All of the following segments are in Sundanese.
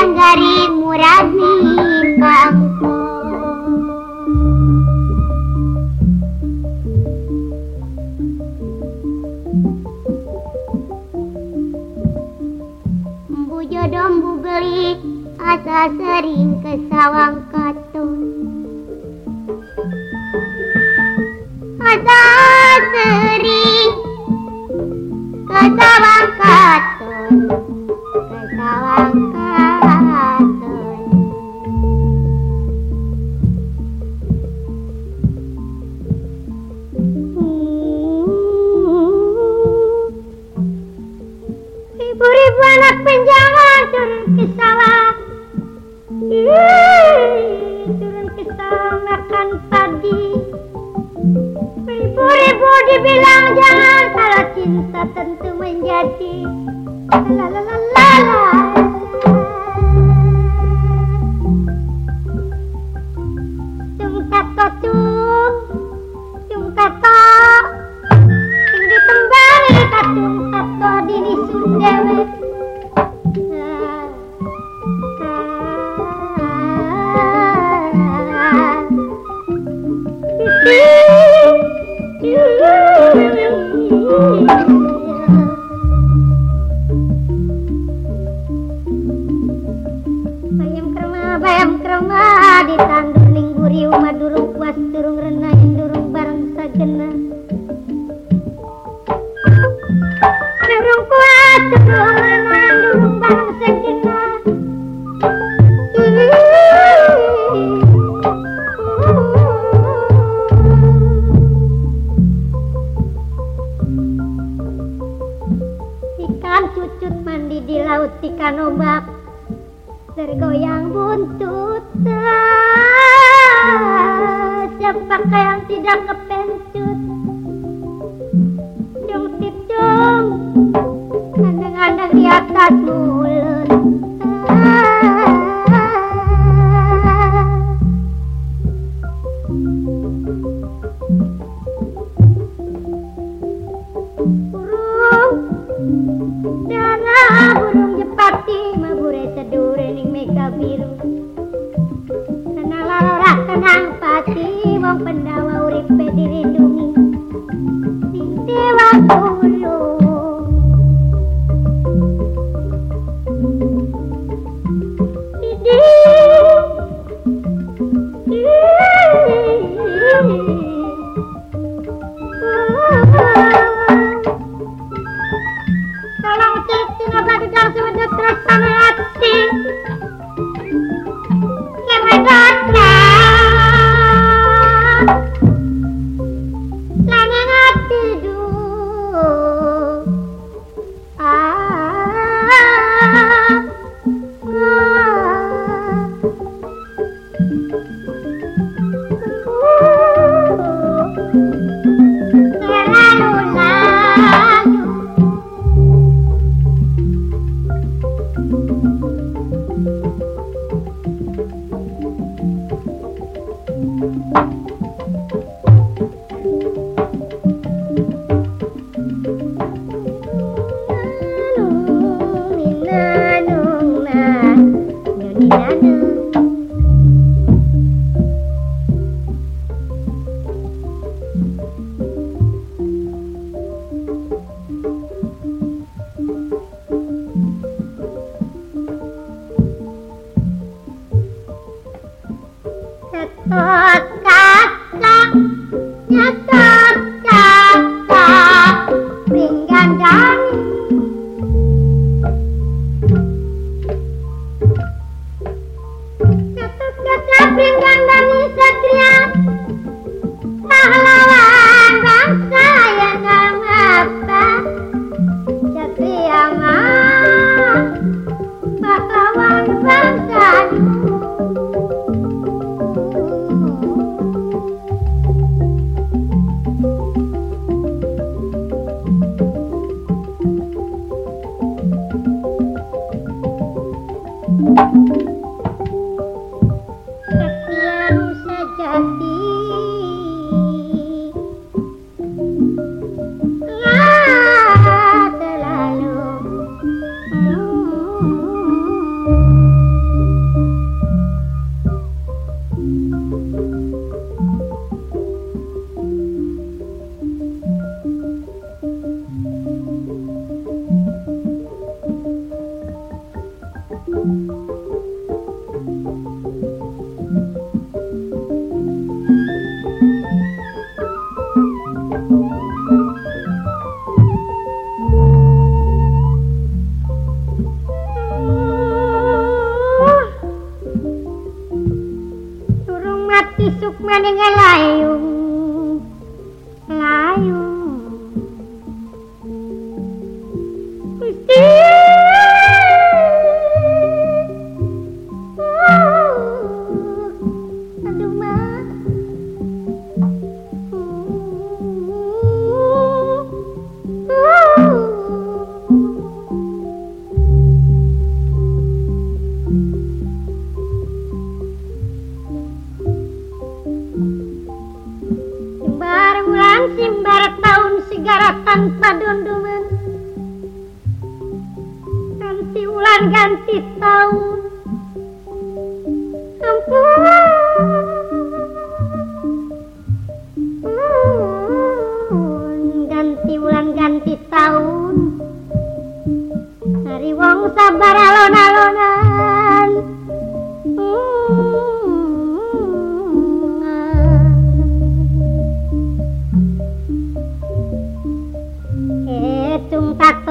Angari Muradni. bilang jangan salah cinta tentu menjadi la la tato tung, tung tato. renang durung bareng sagena Dara burung Jepati magure sedure ning meka biru. Kakak, kakak, kakak.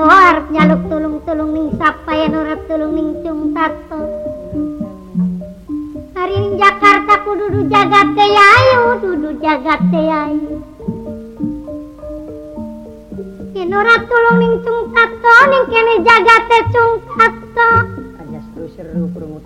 harap nyaluk tulung-tulung ning sapaya nurap tulung ning cung tato hari ini Jakarta ku dudu jagat teh ayu dudu jagat teh ayu. Ora tulung ning cung tato ning kene jagat teh cung tato aja seru seru kurung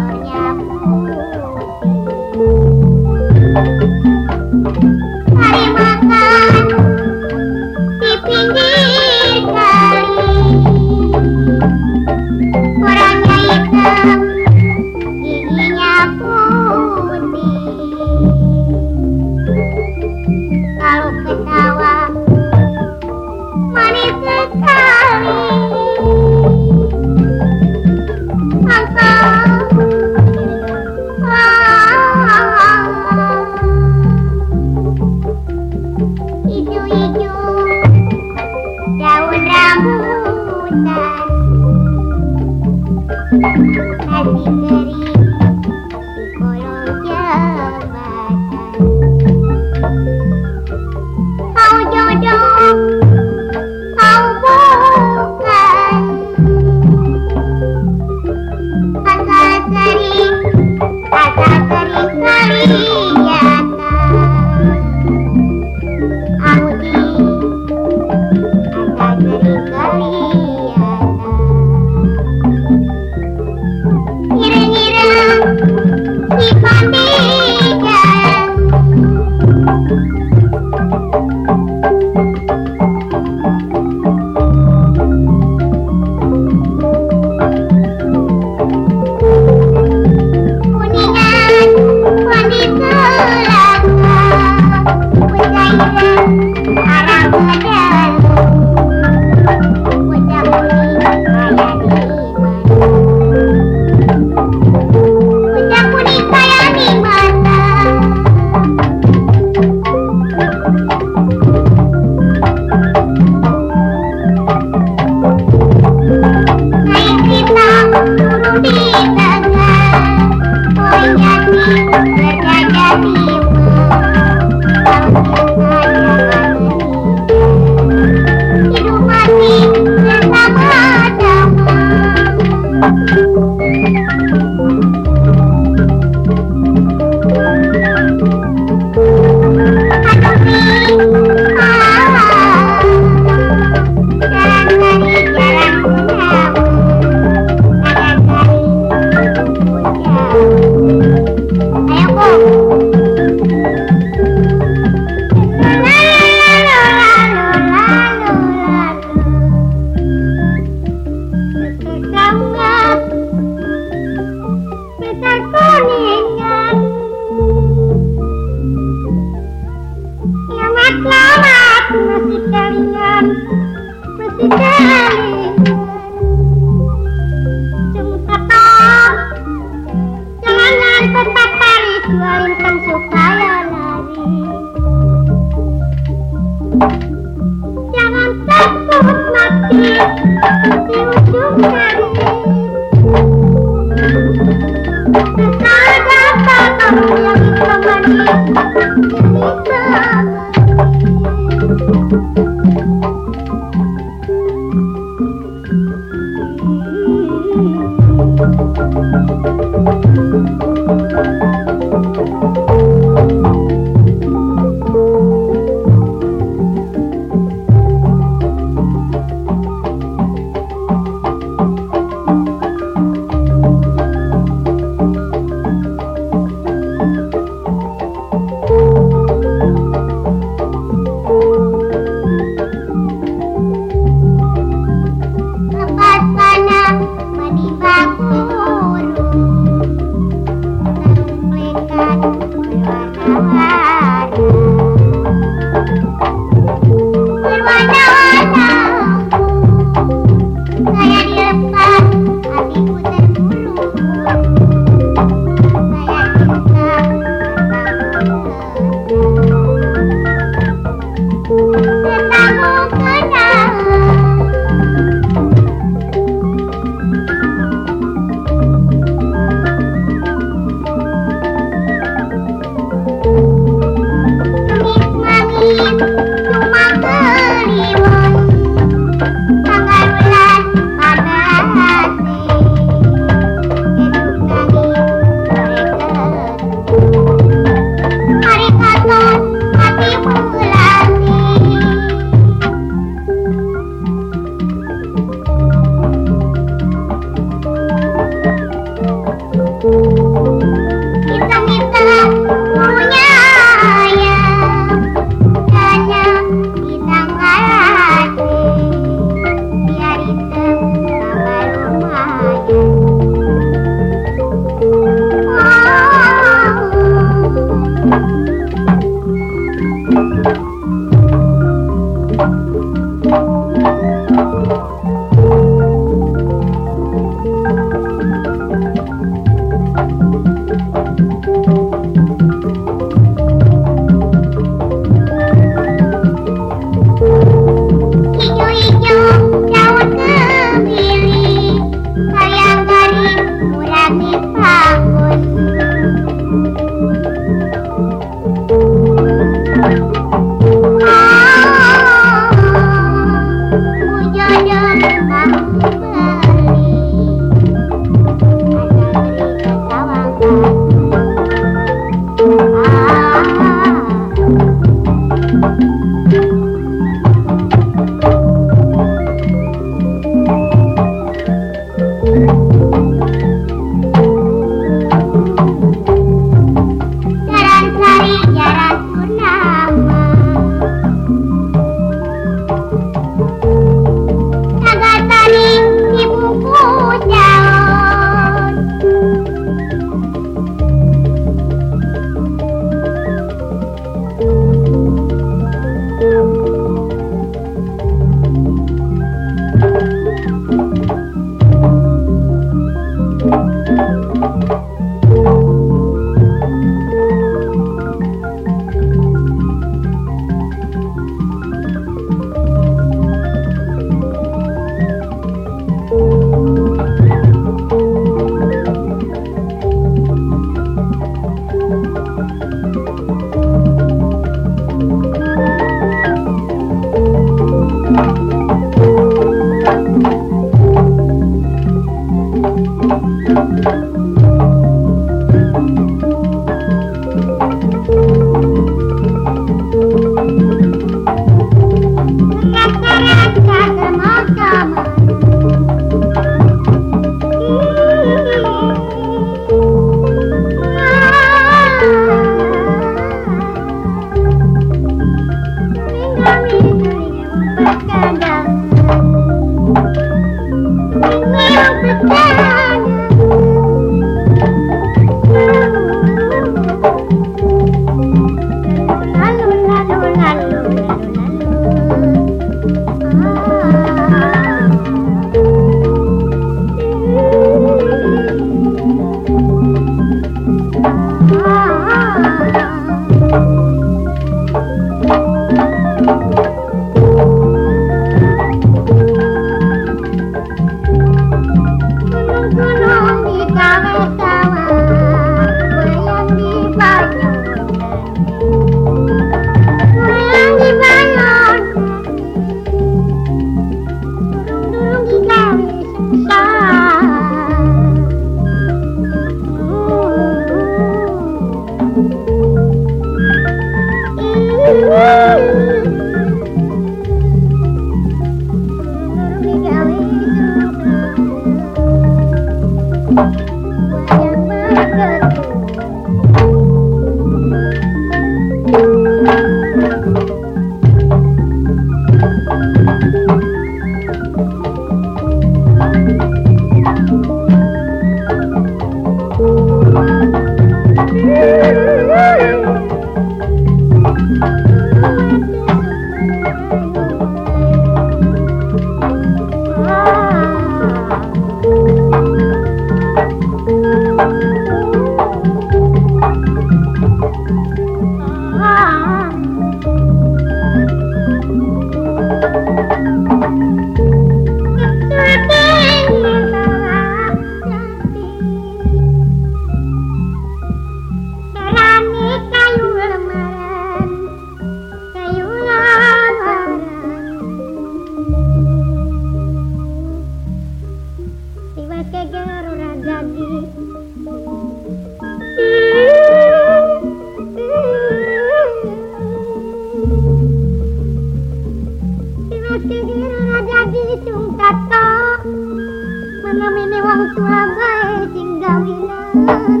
Gusto ba tingawin na